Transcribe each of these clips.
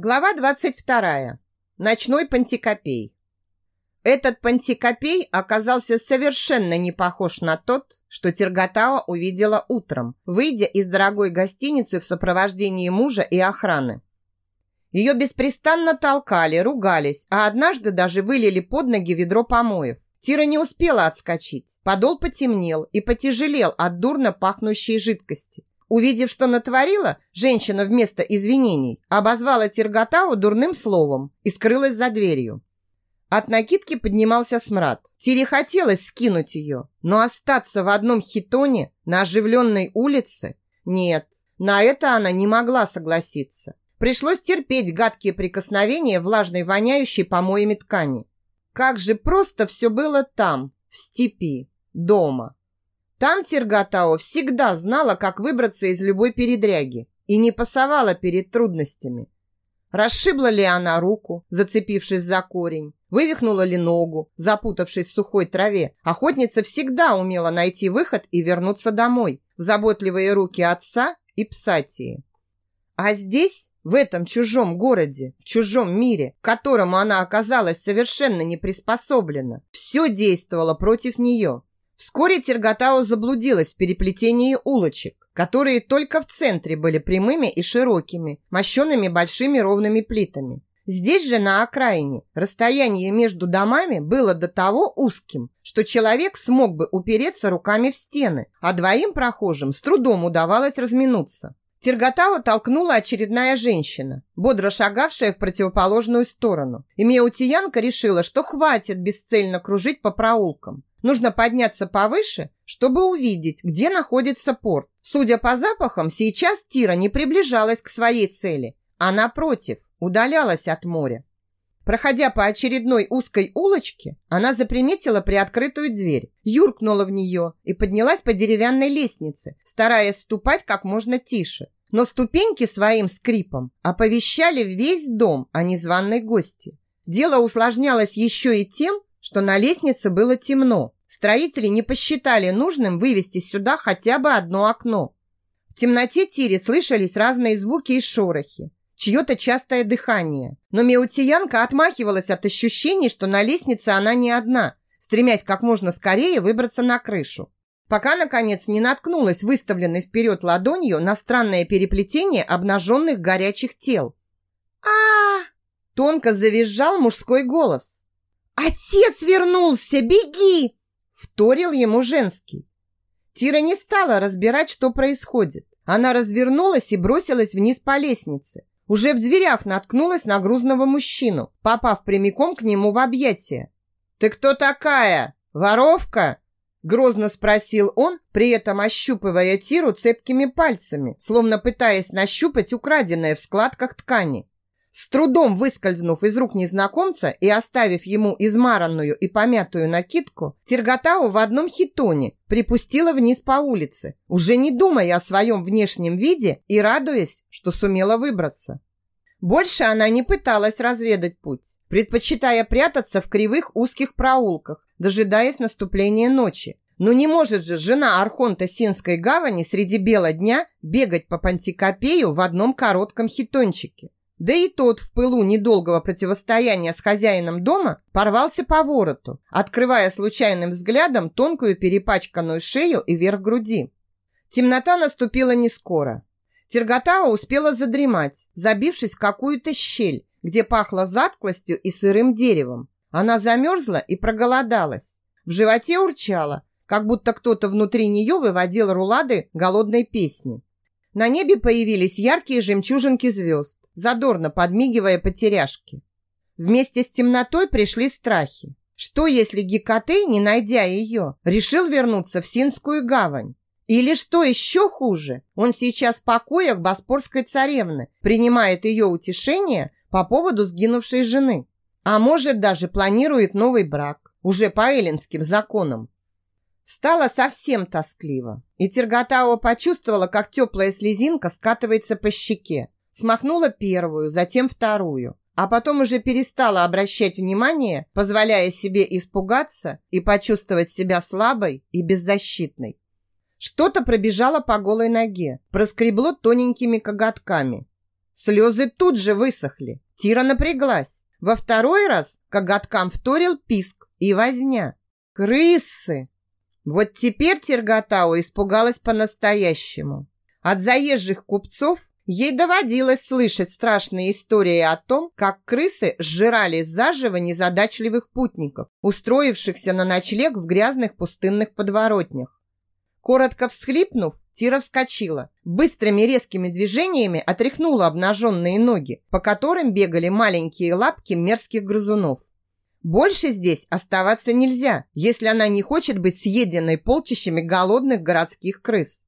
Глава 22. Ночной пантикопей. Этот пантикопей оказался совершенно не похож на тот, что Терготао увидела утром, выйдя из дорогой гостиницы в сопровождении мужа и охраны. Ее беспрестанно толкали, ругались, а однажды даже вылили под ноги ведро помоев. Тира не успела отскочить. Подол потемнел и потяжелел от дурно пахнущей жидкости. Увидев, что натворила, женщина вместо извинений обозвала Терготау дурным словом и скрылась за дверью. От накидки поднимался смрад. Тире хотелось скинуть ее, но остаться в одном хитоне на оживленной улице? Нет, на это она не могла согласиться. Пришлось терпеть гадкие прикосновения влажной воняющей помоями ткани. Как же просто все было там, в степи, дома. Там Тиргатао всегда знала, как выбраться из любой передряги и не пасовала перед трудностями. Расшибла ли она руку, зацепившись за корень, вывихнула ли ногу, запутавшись в сухой траве, охотница всегда умела найти выход и вернуться домой, в заботливые руки отца и псатии. А здесь, в этом чужом городе, в чужом мире, к которому она оказалась совершенно не приспособлена, все действовало против нее – Вскоре Терготау заблудилась в переплетении улочек, которые только в центре были прямыми и широкими, мощенными большими ровными плитами. Здесь же, на окраине, расстояние между домами было до того узким, что человек смог бы упереться руками в стены, а двоим прохожим с трудом удавалось разминуться. Терготау толкнула очередная женщина, бодро шагавшая в противоположную сторону. И Меутиянка решила, что хватит бесцельно кружить по проулкам. Нужно подняться повыше, чтобы увидеть, где находится порт. Судя по запахам, сейчас Тира не приближалась к своей цели, а напротив, удалялась от моря. Проходя по очередной узкой улочке, она заприметила приоткрытую дверь, юркнула в нее и поднялась по деревянной лестнице, стараясь ступать как можно тише. Но ступеньки своим скрипом оповещали весь дом о незваной гости. Дело усложнялось еще и тем, что на лестнице было темно. Строители не посчитали нужным вывести сюда хотя бы одно окно. В темноте Тире слышались разные звуки и шорохи, чье-то частое дыхание. Но Меутиянка отмахивалась от ощущений, что на лестнице она не одна, стремясь как можно скорее выбраться на крышу. Пока, наконец, не наткнулась выставленной вперед ладонью на странное переплетение обнаженных горячих тел. а Тонко завизжал мужской голос. «Отец вернулся! Беги!» Вторил ему женский. Тира не стала разбирать, что происходит. Она развернулась и бросилась вниз по лестнице. Уже в дверях наткнулась на грузного мужчину, попав прямиком к нему в объятия. «Ты кто такая? Воровка?» Грозно спросил он, при этом ощупывая Тиру цепкими пальцами, словно пытаясь нащупать украденное в складках ткани. С трудом выскользнув из рук незнакомца и оставив ему измаранную и помятую накидку, Терготау в одном хитоне припустила вниз по улице, уже не думая о своем внешнем виде и радуясь, что сумела выбраться. Больше она не пыталась разведать путь, предпочитая прятаться в кривых узких проулках, дожидаясь наступления ночи. Но не может же жена Архонта Синской гавани среди бела дня бегать по Пантикопею в одном коротком хитончике. Да и тот в пылу недолгого противостояния с хозяином дома порвался по вороту, открывая случайным взглядом тонкую перепачканную шею и верх груди. Темнота наступила не скоро. Терготава успела задремать, забившись в какую-то щель, где пахло затклостью и сырым деревом. Она замерзла и проголодалась. В животе урчала, как будто кто-то внутри нее выводил рулады голодной песни. На небе появились яркие жемчужинки звезд задорно подмигивая потеряшке. Вместе с темнотой пришли страхи. Что, если Гекатей, не найдя ее, решил вернуться в Синскую гавань? Или что еще хуже, он сейчас в покоях Боспорской царевны, принимает ее утешение по поводу сгинувшей жены. А может, даже планирует новый брак, уже по эллинским законам. Стало совсем тоскливо, и Терготао почувствовала, как теплая слезинка скатывается по щеке. Смахнула первую, затем вторую, а потом уже перестала обращать внимание, позволяя себе испугаться и почувствовать себя слабой и беззащитной. Что-то пробежало по голой ноге, проскребло тоненькими коготками. Слезы тут же высохли. Тира напряглась. Во второй раз коготкам вторил писк и возня. Крысы! Вот теперь Терготау испугалась по-настоящему. От заезжих купцов ей доводилось слышать страшные истории о том, как крысы сжирали заживо незадачливых путников, устроившихся на ночлег в грязных пустынных подворотнях. Коротко всхлипнув, Тира вскочила. Быстрыми резкими движениями отряхнула обнаженные ноги, по которым бегали маленькие лапки мерзких грызунов. Больше здесь оставаться нельзя, если она не хочет быть съеденной полчищами голодных городских крыс.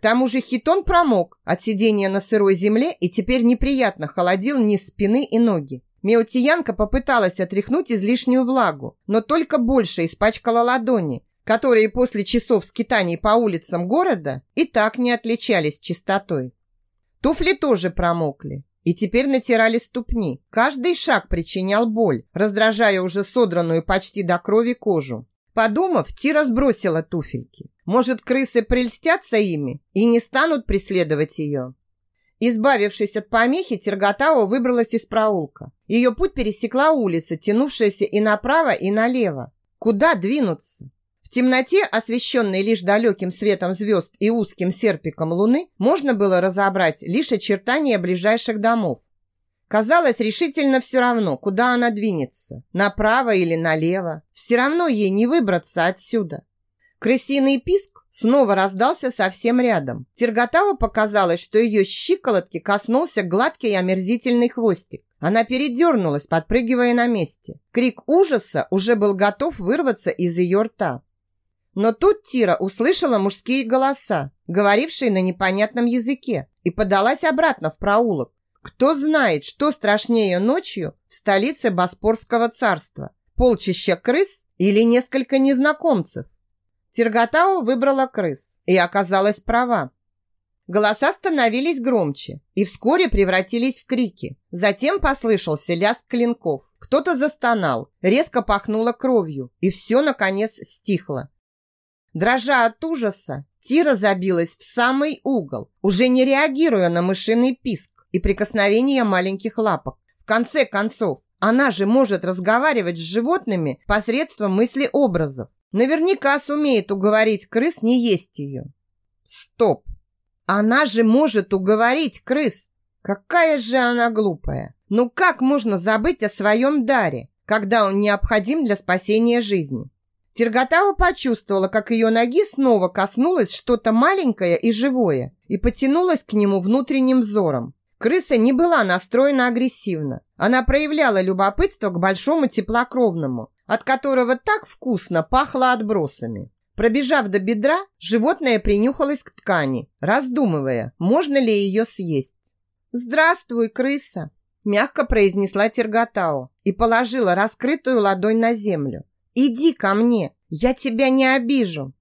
К тому же хитон промок от сидения на сырой земле и теперь неприятно холодил низ спины и ноги. Меотиянка попыталась отряхнуть излишнюю влагу, но только больше испачкала ладони, которые после часов скитаний по улицам города и так не отличались чистотой. Туфли тоже промокли и теперь натирали ступни. Каждый шаг причинял боль, раздражая уже содранную почти до крови кожу. Подумав, Тира сбросила туфельки. Может, крысы прельстятся ими и не станут преследовать ее? Избавившись от помехи, Терготао выбралась из проулка. Ее путь пересекла улица, тянувшаяся и направо, и налево. Куда двинуться? В темноте, освещенной лишь далеким светом звезд и узким серпиком луны, можно было разобрать лишь очертания ближайших домов. Казалось решительно все равно, куда она двинется, направо или налево. Все равно ей не выбраться отсюда. Крысиный писк снова раздался совсем рядом. Терготаву показалось, что ее щиколотки коснулся гладкий и омерзительный хвостик. Она передернулась, подпрыгивая на месте. Крик ужаса уже был готов вырваться из ее рта. Но тут Тира услышала мужские голоса, говорившие на непонятном языке, и подалась обратно в проулок. Кто знает, что страшнее ночью в столице Боспорского царства? Полчища крыс или несколько незнакомцев? Тиргатау выбрала крыс и оказалась права. Голоса становились громче и вскоре превратились в крики. Затем послышался лязг клинков. Кто-то застонал, резко пахнуло кровью, и все, наконец, стихло. Дрожа от ужаса, Тира забилась в самый угол, уже не реагируя на мышиный писк и прикосновение маленьких лапок. В конце концов, она же может разговаривать с животными посредством мысли-образов. Наверняка сумеет уговорить крыс не есть ее. Стоп! Она же может уговорить крыс! Какая же она глупая! Ну как можно забыть о своем даре, когда он необходим для спасения жизни? Терготава почувствовала, как ее ноги снова коснулось что-то маленькое и живое и потянулась к нему внутренним взором. Крыса не была настроена агрессивно. Она проявляла любопытство к большому теплокровному, от которого так вкусно пахло отбросами. Пробежав до бедра, животное принюхалось к ткани, раздумывая, можно ли ее съесть. «Здравствуй, крыса!» – мягко произнесла Терготао и положила раскрытую ладонь на землю. «Иди ко мне, я тебя не обижу».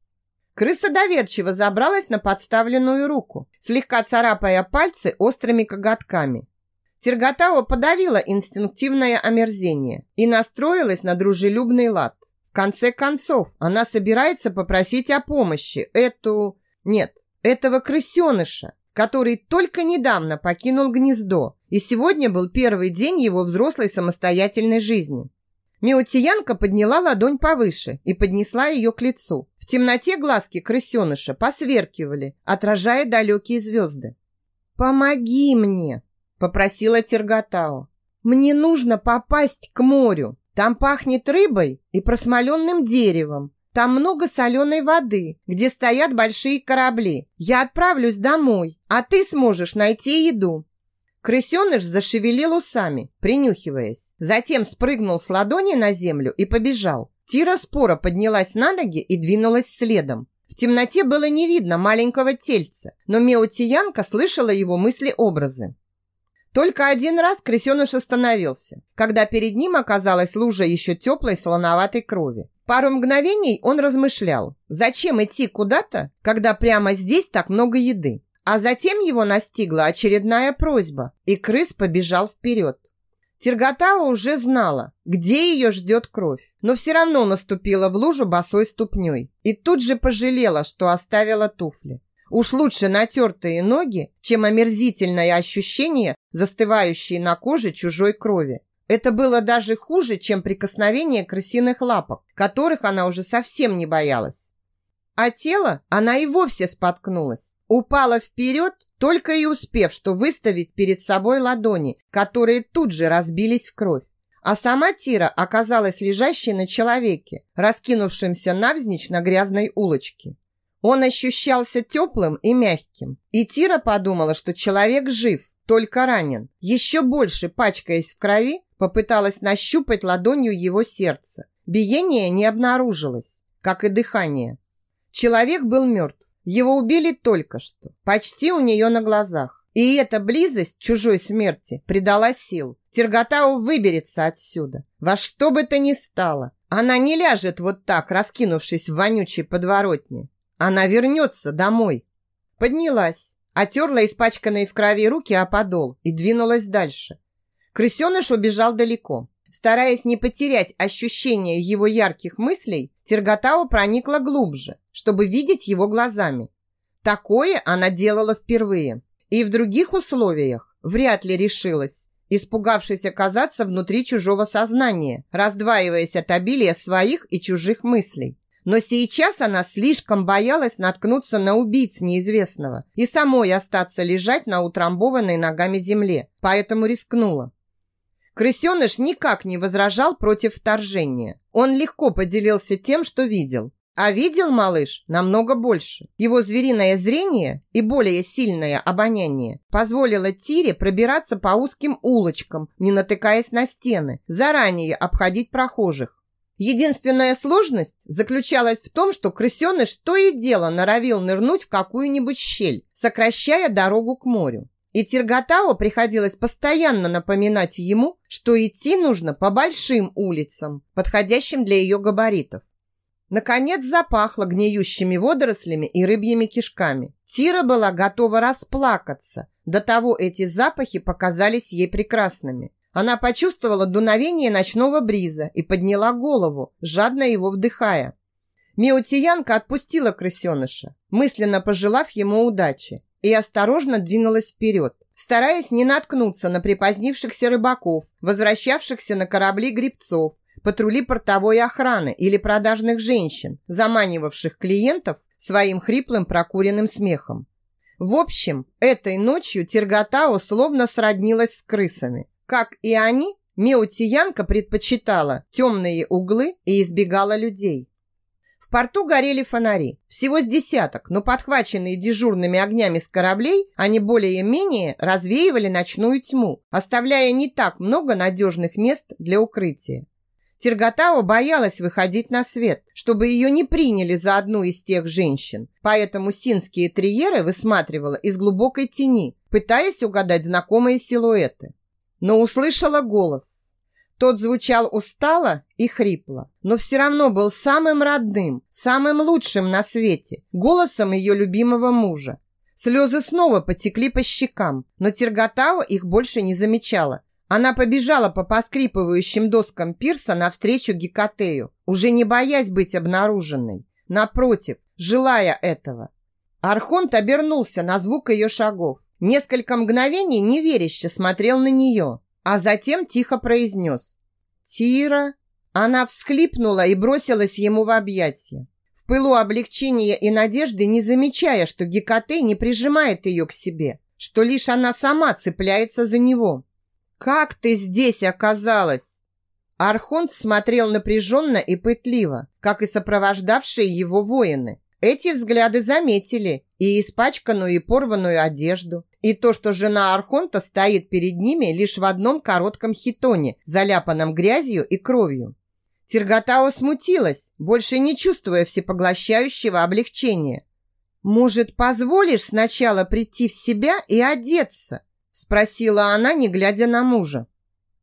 Крыса доверчиво забралась на подставленную руку, слегка царапая пальцы острыми коготками. Терготао подавила инстинктивное омерзение и настроилась на дружелюбный лад. В конце концов, она собирается попросить о помощи эту... Нет, этого крысеныша, который только недавно покинул гнездо, и сегодня был первый день его взрослой самостоятельной жизни. Меутиянка подняла ладонь повыше и поднесла ее к лицу. В темноте глазки крысеныша посверкивали, отражая далекие звезды. «Помоги мне!» – попросила Терготао. «Мне нужно попасть к морю. Там пахнет рыбой и просмоленным деревом. Там много соленой воды, где стоят большие корабли. Я отправлюсь домой, а ты сможешь найти еду. Крысеныш зашевелил усами, принюхиваясь. Затем спрыгнул с ладони на землю и побежал. Тира спора поднялась на ноги и двинулась следом. В темноте было не видно маленького тельца, но Меотиянка слышала его мысли-образы. Только один раз крысеныш остановился, когда перед ним оказалась лужа еще теплой солоноватой крови. Пару мгновений он размышлял, зачем идти куда-то, когда прямо здесь так много еды. А затем его настигла очередная просьба, и крыс побежал вперед. Терготава уже знала, где ее ждет кровь, но все равно наступила в лужу босой ступней и тут же пожалела, что оставила туфли. Уж лучше натертые ноги, чем омерзительное ощущение застывающие на коже чужой крови. Это было даже хуже, чем прикосновение крысиных лапок, которых она уже совсем не боялась. А тело она и вовсе споткнулась. Упала вперед, только и успев, что выставить перед собой ладони, которые тут же разбились в кровь. А сама Тира оказалась лежащей на человеке, раскинувшемся навзничь на грязной улочке. Он ощущался теплым и мягким. И Тира подумала, что человек жив, только ранен. Еще больше, пачкаясь в крови, попыталась нащупать ладонью его сердце. Биение не обнаружилось, как и дыхание. Человек был мертв. Его убили только что, почти у нее на глазах. И эта близость чужой смерти придала сил. Терготау выберется отсюда. Во что бы то ни стало. Она не ляжет вот так, раскинувшись в вонючей подворотне. Она вернется домой. Поднялась, отерла испачканные в крови руки о подол и двинулась дальше. Крысеныш убежал далеко. Стараясь не потерять ощущение его ярких мыслей, Терготау проникла глубже, чтобы видеть его глазами. Такое она делала впервые. И в других условиях вряд ли решилась, испугавшись оказаться внутри чужого сознания, раздваиваясь от обилия своих и чужих мыслей. Но сейчас она слишком боялась наткнуться на убийц неизвестного и самой остаться лежать на утрамбованной ногами земле, поэтому рискнула. Крысеныш никак не возражал против вторжения. Он легко поделился тем, что видел. А видел малыш намного больше. Его звериное зрение и более сильное обоняние позволило Тире пробираться по узким улочкам, не натыкаясь на стены, заранее обходить прохожих. Единственная сложность заключалась в том, что крысеныш то и дело норовил нырнуть в какую-нибудь щель, сокращая дорогу к морю. И Тиргатао приходилось постоянно напоминать ему, что идти нужно по большим улицам, подходящим для ее габаритов. Наконец запахло гниющими водорослями и рыбьими кишками. Тира была готова расплакаться. До того эти запахи показались ей прекрасными. Она почувствовала дуновение ночного бриза и подняла голову, жадно его вдыхая. Миутиянка отпустила крысеныша, мысленно пожелав ему удачи и осторожно двинулась вперед, стараясь не наткнуться на припозднившихся рыбаков, возвращавшихся на корабли грибцов, патрули портовой охраны или продажных женщин, заманивавших клиентов своим хриплым прокуренным смехом. В общем, этой ночью Терготао словно сроднилась с крысами. Как и они, Меутиянка предпочитала темные углы и избегала людей. В порту горели фонари. Всего с десяток, но подхваченные дежурными огнями с кораблей, они более-менее развеивали ночную тьму, оставляя не так много надежных мест для укрытия. Терготао боялась выходить на свет, чтобы ее не приняли за одну из тех женщин, поэтому синские триеры высматривала из глубокой тени, пытаясь угадать знакомые силуэты. Но услышала голос. Тот звучал устало и хрипло, но все равно был самым родным, самым лучшим на свете, голосом ее любимого мужа. Слезы снова потекли по щекам, но Терготао их больше не замечала. Она побежала по поскрипывающим доскам пирса навстречу Гекатею, уже не боясь быть обнаруженной. Напротив, желая этого. Архонт обернулся на звук ее шагов. Несколько мгновений неверяще смотрел на нее а затем тихо произнес «Тира». Она всхлипнула и бросилась ему в объятия. В пылу облегчения и надежды, не замечая, что Гекате не прижимает ее к себе, что лишь она сама цепляется за него. «Как ты здесь оказалась?» Архонт смотрел напряженно и пытливо, как и сопровождавшие его воины. Эти взгляды заметили и испачканную и порванную одежду, и то, что жена Архонта стоит перед ними лишь в одном коротком хитоне, заляпанном грязью и кровью. Тиргатао смутилась, больше не чувствуя всепоглощающего облегчения. «Может, позволишь сначала прийти в себя и одеться?» спросила она, не глядя на мужа.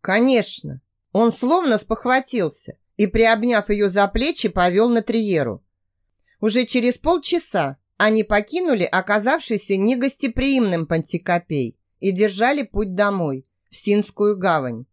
«Конечно». Он словно спохватился и, приобняв ее за плечи, повел на Триеру. Уже через полчаса они покинули оказавшийся негостеприимным Пантикопей и держали путь домой, в Синскую гавань.